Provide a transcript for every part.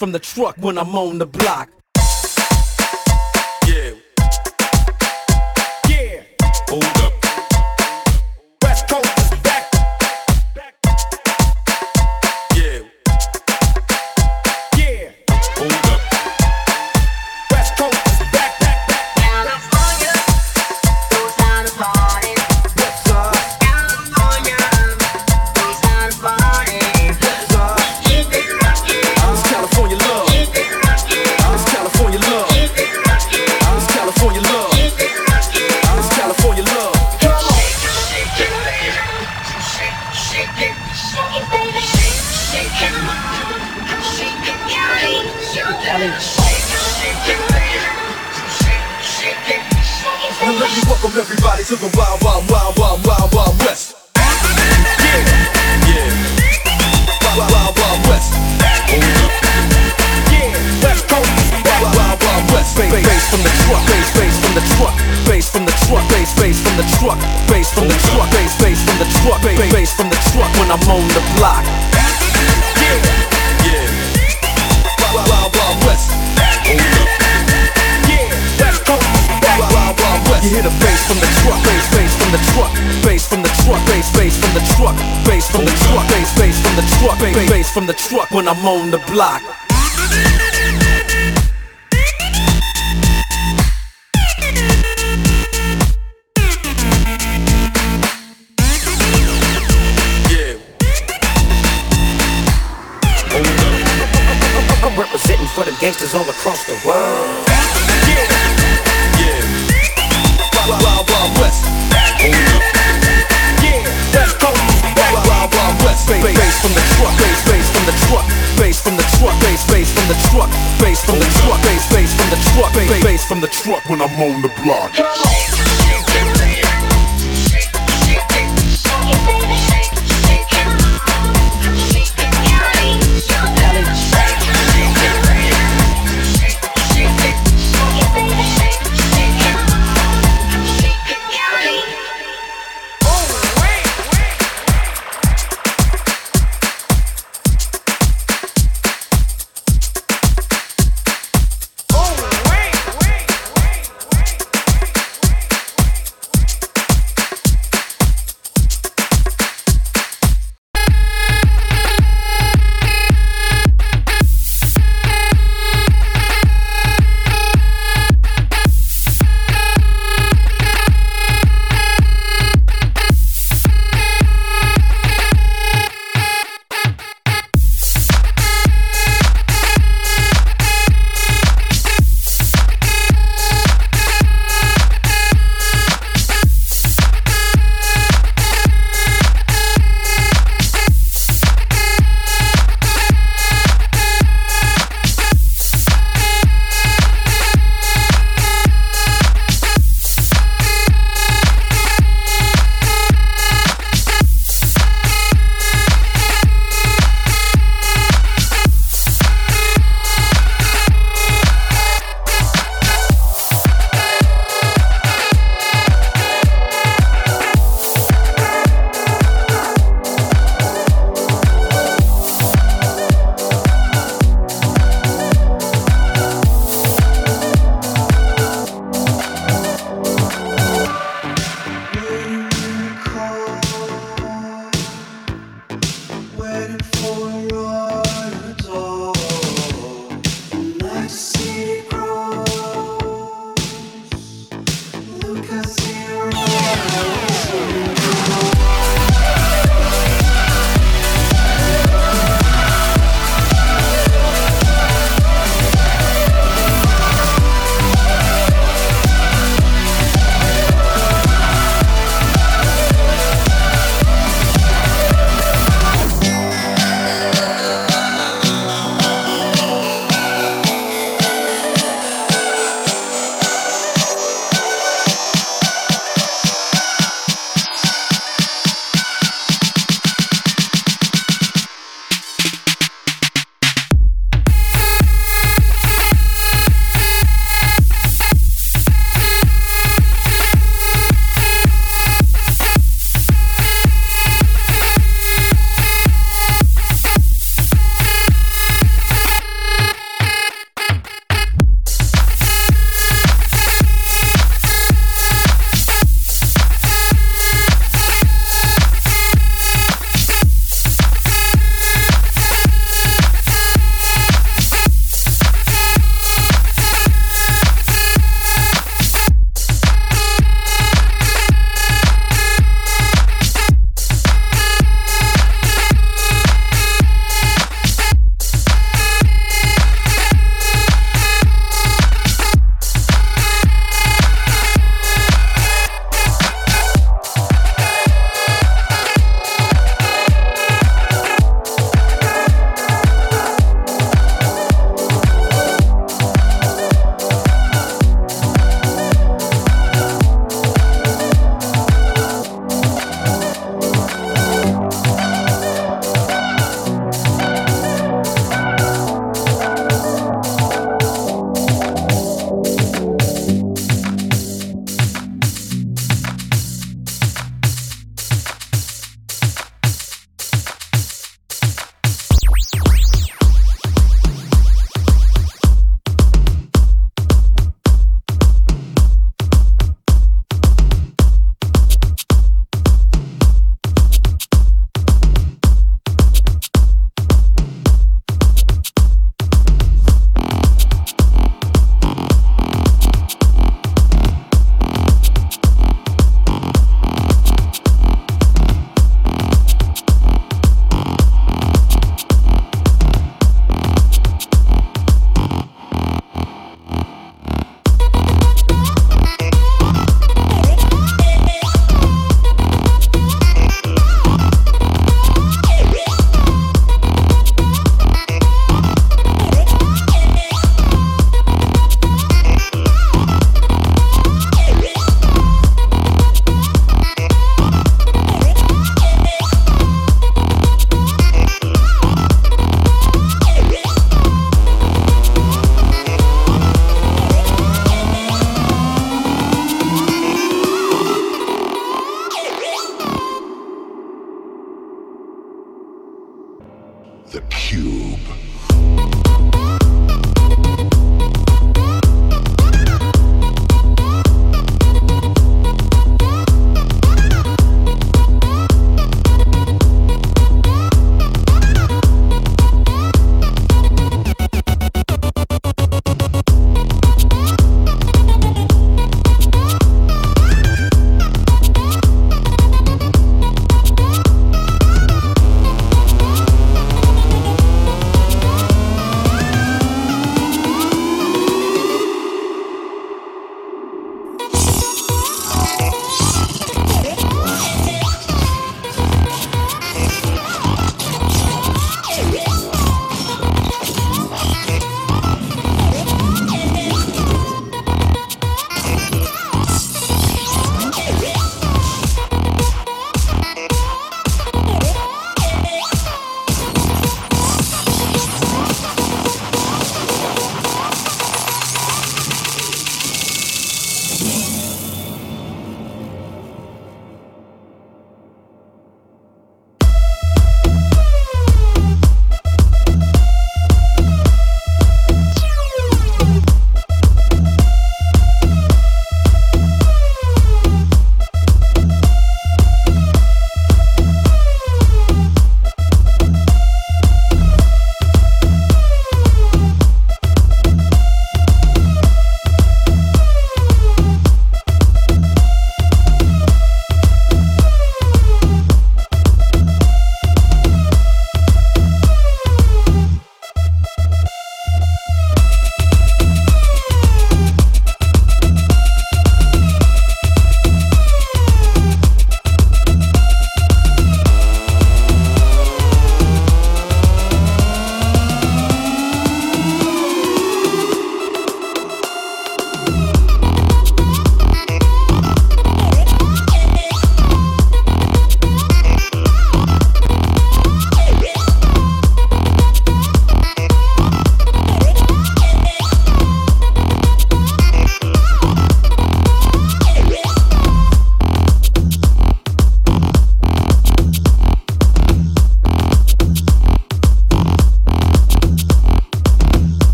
from the truck when I'm on the block. for the gangsters all across the world. Yeah, yeah. West. Yeah, west. From the truck. Bass, from the truck. Bass from the truck. From the truck. From the truck. From the truck. From the truck when I'm on the block.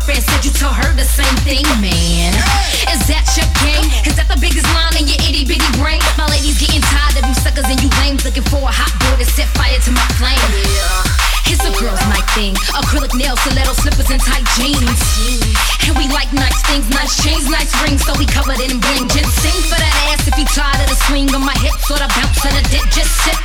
girlfriend said you told her the same thing, man. Is that your game? Is that the biggest line in your itty bitty brain? My lady's getting tired of you suckers and you lames looking for a hot boy to set fire to my flame. Yeah. It's a girl's night thing. Acrylic nails, stiletto slippers, and tight jeans. And we like nice things, nice chains, nice rings, so we covered in bling. Just sing for that ass if you tired of the swing on my hips or the bounce of the dip. Just sit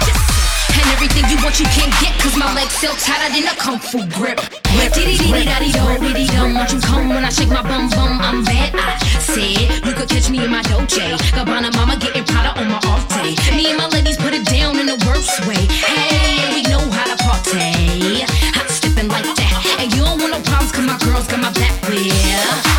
Everything you want you can't get Cause my legs still tighter than a kung fu grip. Diddy diddy daddy do diddy dum not you come. When I shake my bum bum I'm bad. I said You could catch me in my Dolce. Gabbana mama getting Prada on my off day. Me and my ladies put it down in the worst way. Hey, we know how to party. Hot stepping like that. And you don't want no problems cause my girls got my back, yeah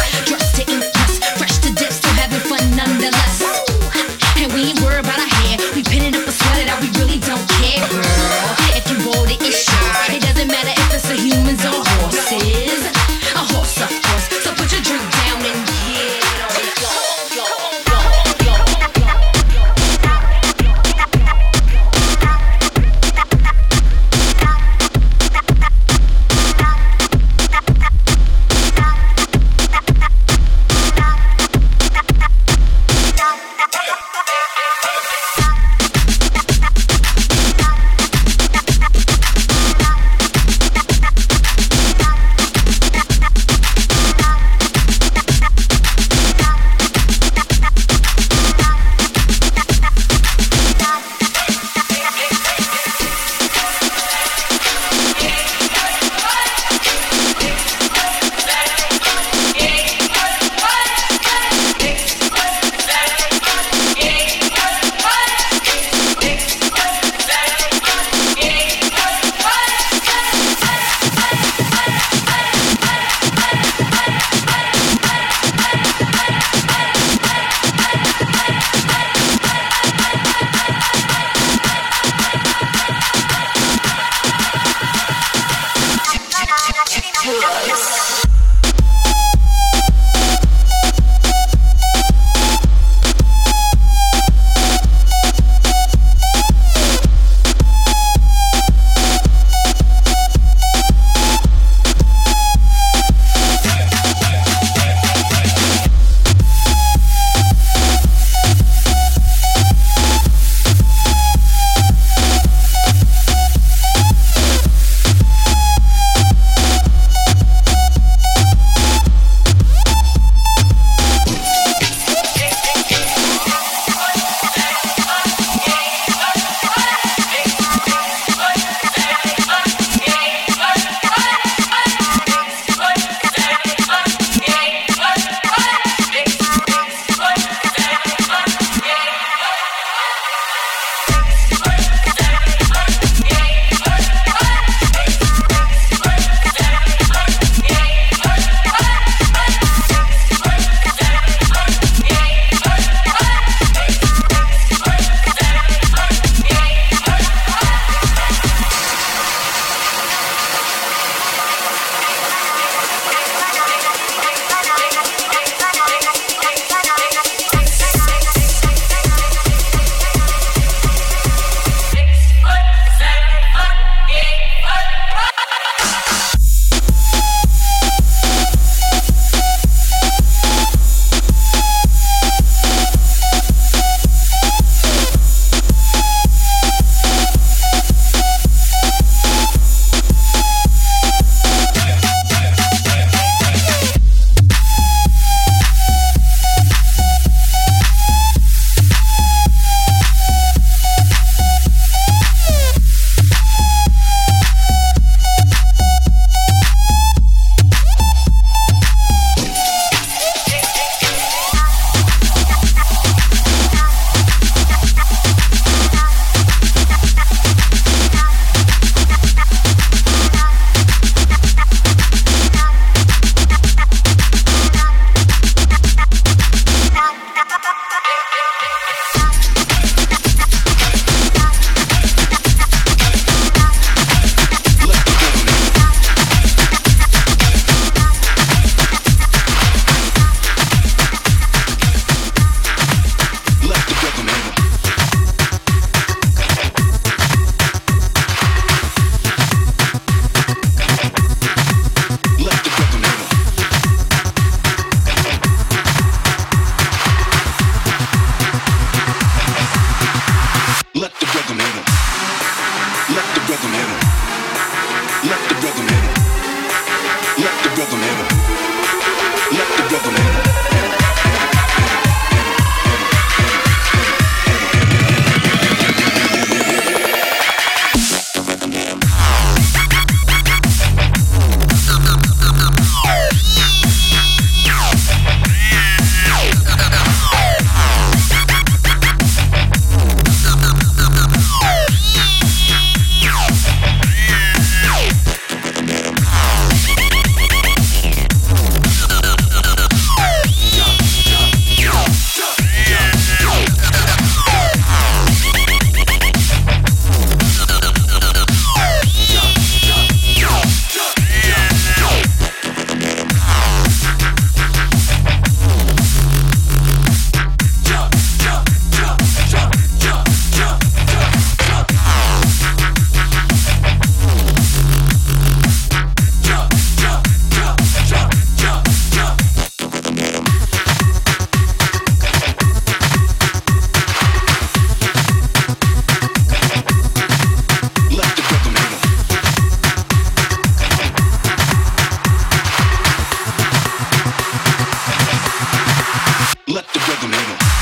needle.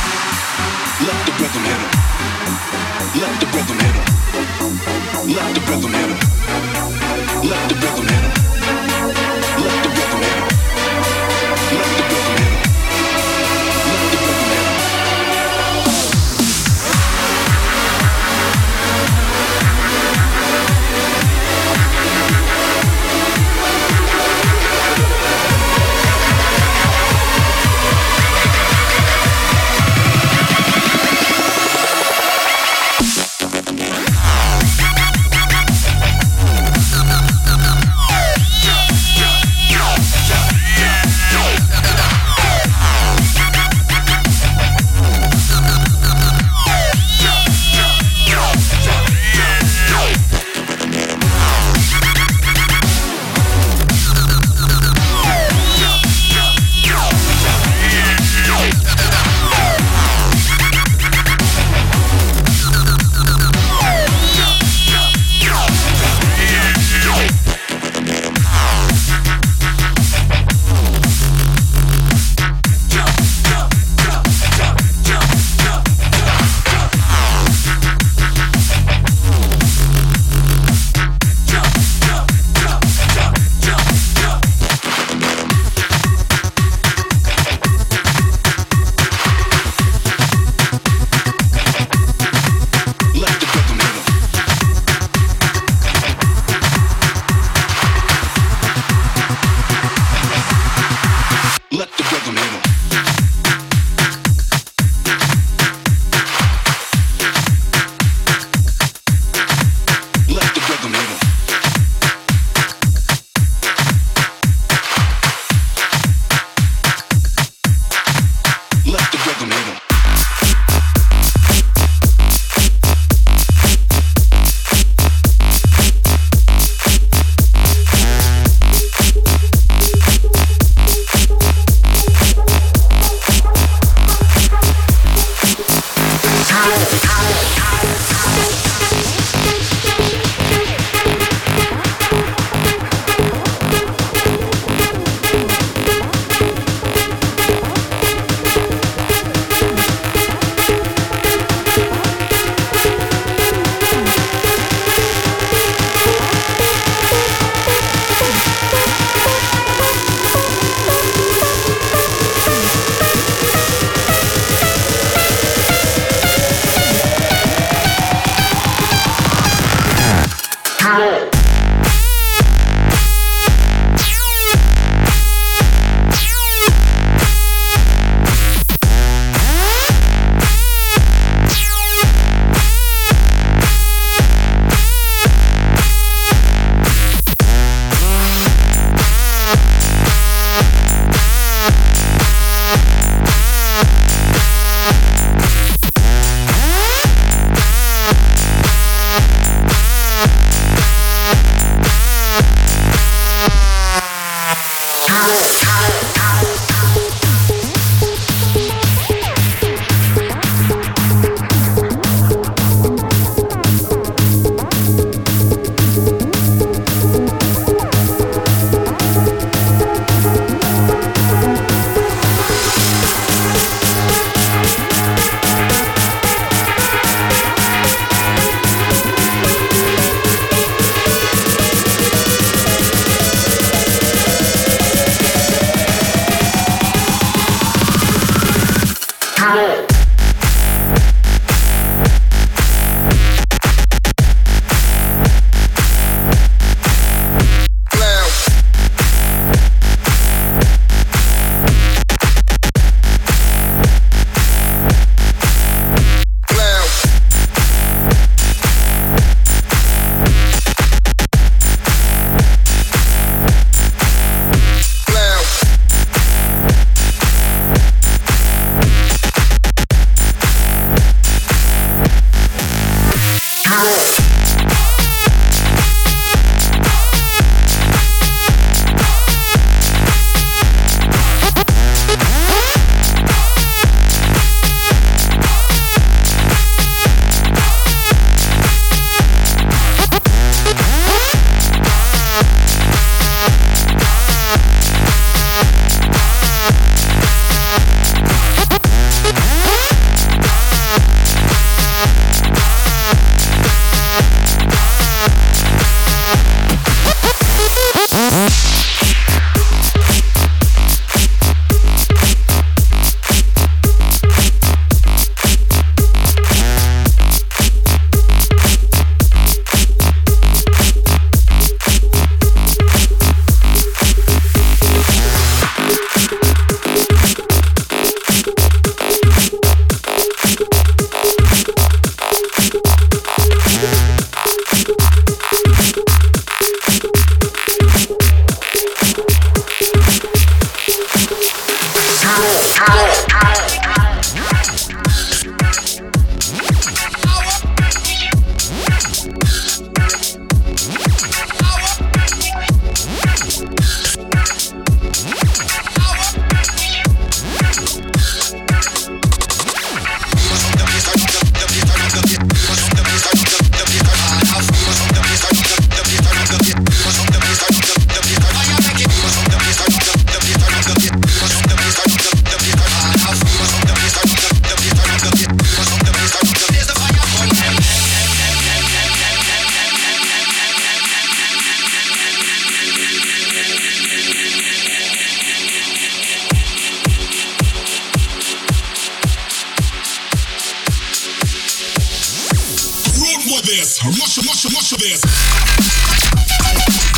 Thank